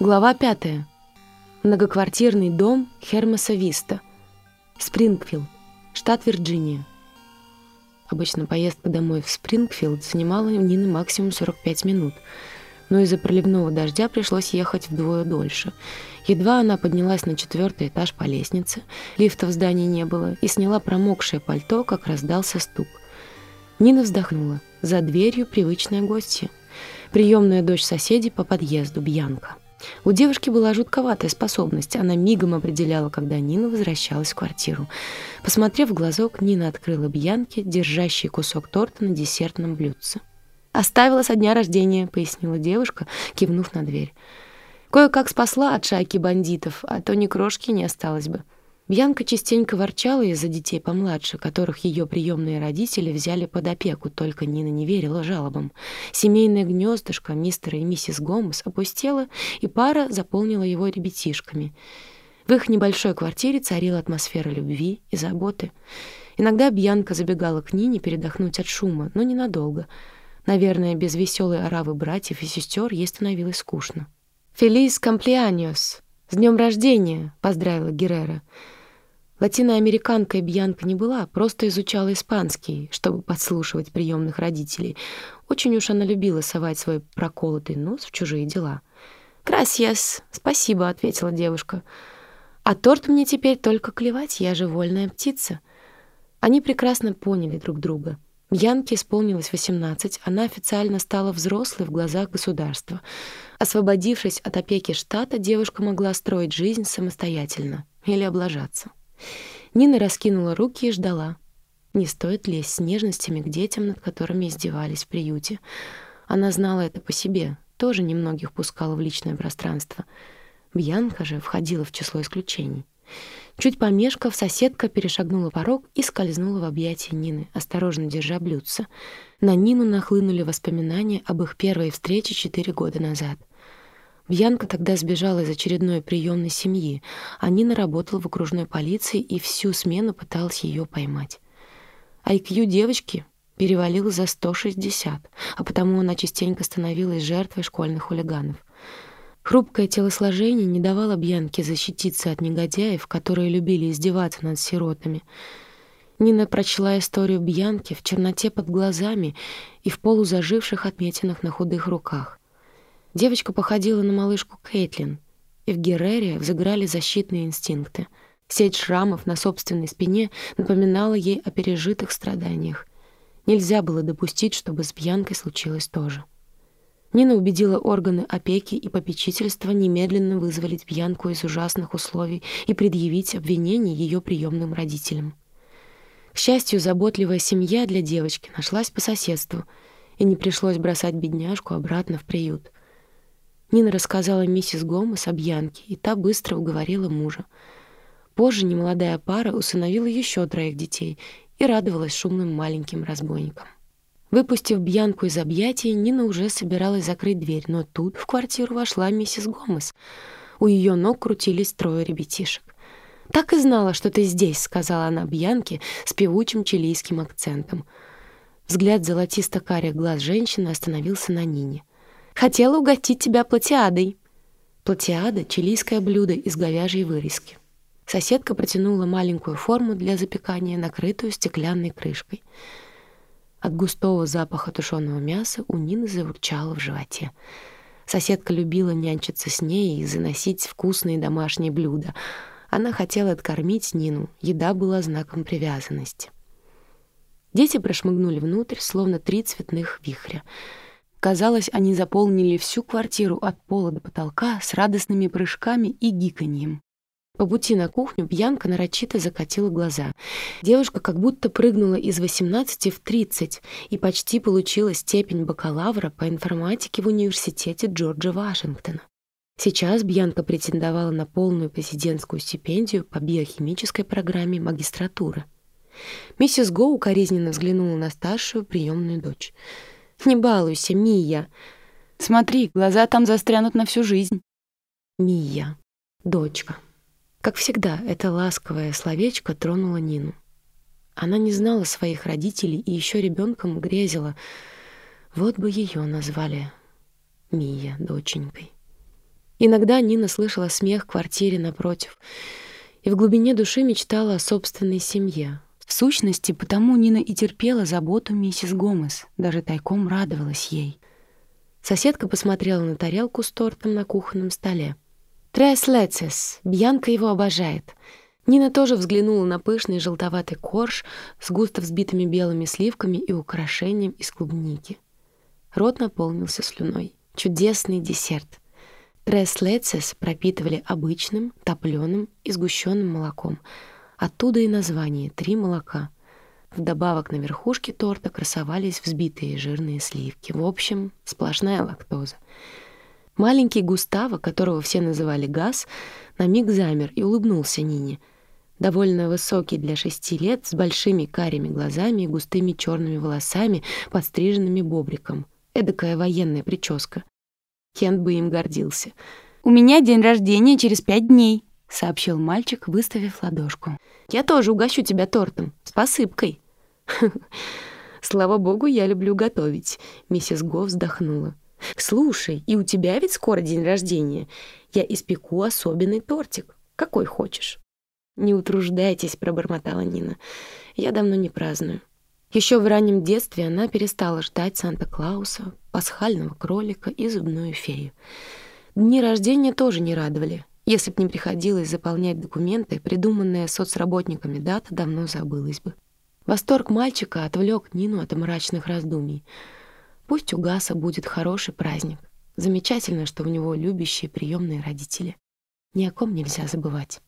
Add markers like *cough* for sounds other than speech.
Глава пятая. Многоквартирный дом Хермеса Виста. Спрингфилд, штат Вирджиния. Обычно поездка домой в Спрингфилд занимала Нины максимум 45 минут, но из-за проливного дождя пришлось ехать вдвое дольше. Едва она поднялась на четвертый этаж по лестнице, лифта в здании не было, и сняла промокшее пальто, как раздался стук. Нина вздохнула. За дверью привычная гостья. Приемная дочь соседей по подъезду, Бьянка. У девушки была жутковатая способность. Она мигом определяла, когда Нина возвращалась в квартиру. Посмотрев в глазок, Нина открыла Бьянке, держащий кусок торта на десертном блюдце. «Оставила со дня рождения», — пояснила девушка, кивнув на дверь. «Кое-как спасла от шайки бандитов, а то ни крошки не осталось бы». Бьянка частенько ворчала из-за детей помладше, которых ее приемные родители взяли под опеку, только Нина не верила жалобам. Семейное гнездышко мистера и миссис Гомес опустело, и пара заполнила его ребятишками. В их небольшой квартире царила атмосфера любви и заботы. Иногда Бьянка забегала к Нине передохнуть от шума, но ненадолго. Наверное, без веселой оравы братьев и сестер ей становилось скучно. «Фелис комплеаниос!» «С днем рождения!» — поздравила Геррера. Латиноамериканкой Бьянка не была, просто изучала испанский, чтобы подслушивать приемных родителей. Очень уж она любила совать свой проколотый нос в чужие дела. «Красьяс, спасибо», — ответила девушка. «А торт мне теперь только клевать, я же вольная птица». Они прекрасно поняли друг друга. Янке исполнилось 18, она официально стала взрослой в глазах государства. Освободившись от опеки штата, девушка могла строить жизнь самостоятельно или облажаться. Нина раскинула руки и ждала. Не стоит лезть с нежностями к детям, над которыми издевались в приюте. Она знала это по себе, тоже немногих пускала в личное пространство. Бьянка же входила в число исключений. Чуть помешков, соседка перешагнула порог и скользнула в объятия Нины, осторожно держа блюдце. На Нину нахлынули воспоминания об их первой встрече четыре года назад. Бьянка тогда сбежала из очередной приемной семьи, а Нина работала в окружной полиции и всю смену пыталась ее поймать. IQ девочки перевалил за 160, а потому она частенько становилась жертвой школьных хулиганов — Хрупкое телосложение не давало Бьянке защититься от негодяев, которые любили издеваться над сиротами. Нина прочла историю Бьянки в черноте под глазами и в полузаживших отметинах на худых руках. Девочка походила на малышку Кейтлин, и в Геррере взыграли защитные инстинкты. Сеть шрамов на собственной спине напоминала ей о пережитых страданиях. Нельзя было допустить, чтобы с Бьянкой случилось то же. Нина убедила органы опеки и попечительства немедленно вызволить пьянку из ужасных условий и предъявить обвинение ее приемным родителям. К счастью, заботливая семья для девочки нашлась по соседству, и не пришлось бросать бедняжку обратно в приют. Нина рассказала миссис Гомес о Бьянке, и та быстро уговорила мужа. Позже немолодая пара усыновила еще троих детей и радовалась шумным маленьким разбойникам. Выпустив Бьянку из объятий, Нина уже собиралась закрыть дверь, но тут в квартиру вошла миссис Гомес. У ее ног крутились трое ребятишек. «Так и знала, что ты здесь», — сказала она Бьянке с певучим чилийским акцентом. Взгляд золотисто-карих глаз женщины остановился на Нине. «Хотела угостить тебя платиадой». Платиада — чилийское блюдо из говяжьей вырезки. Соседка протянула маленькую форму для запекания, накрытую стеклянной крышкой — от густого запаха тушеного мяса у Нины заурчало в животе. Соседка любила нянчиться с ней и заносить вкусные домашние блюда. Она хотела откормить Нину, еда была знаком привязанности. Дети прошмыгнули внутрь, словно три цветных вихря. Казалось, они заполнили всю квартиру от пола до потолка с радостными прыжками и гиканьем. По пути на кухню Бьянка нарочито закатила глаза. Девушка как будто прыгнула из 18 в 30 и почти получила степень бакалавра по информатике в университете Джорджа Вашингтона. Сейчас Бьянка претендовала на полную президентскую стипендию по биохимической программе магистратуры. Миссис Гоу укоризненно взглянула на старшую приемную дочь. «Не балуйся, Мия. Смотри, глаза там застрянут на всю жизнь». Мия. Дочка. Как всегда, это ласковое словечко тронуло Нину. Она не знала своих родителей и еще ребенком грезила. Вот бы ее назвали Мия доченькой. Иногда Нина слышала смех в квартире напротив и в глубине души мечтала о собственной семье. Сущности, потому Нина и терпела заботу миссис Гомес, даже тайком радовалась ей. Соседка посмотрела на тарелку с тортом на кухонном столе. «Трес лецес! Бьянка его обожает!» Нина тоже взглянула на пышный желтоватый корж с густо взбитыми белыми сливками и украшением из клубники. Рот наполнился слюной. Чудесный десерт. Трес лецес пропитывали обычным, топленым и сгущенным молоком. Оттуда и название «Три молока». Вдобавок на верхушке торта красовались взбитые жирные сливки. В общем, сплошная лактоза. Маленький Густаво, которого все называли Газ, на миг замер и улыбнулся Нине. Довольно высокий для шести лет, с большими карими глазами и густыми черными волосами, подстриженными бобриком. Эдакая военная прическа. Кент бы им гордился. «У меня день рождения через пять дней», — сообщил мальчик, выставив ладошку. «Я тоже угощу тебя тортом, с посыпкой». *laughs* «Слава богу, я люблю готовить», — миссис Го вздохнула. «Слушай, и у тебя ведь скоро день рождения. Я испеку особенный тортик. Какой хочешь». «Не утруждайтесь», — пробормотала Нина. «Я давно не праздную». Еще в раннем детстве она перестала ждать Санта-Клауса, пасхального кролика и зубную фею. Дни рождения тоже не радовали. Если б не приходилось заполнять документы, придуманная соцработниками дата давно забылась бы. Восторг мальчика отвлек Нину от мрачных раздумий. Пусть у Гаса будет хороший праздник. Замечательно, что у него любящие приемные родители. Ни о ком нельзя забывать.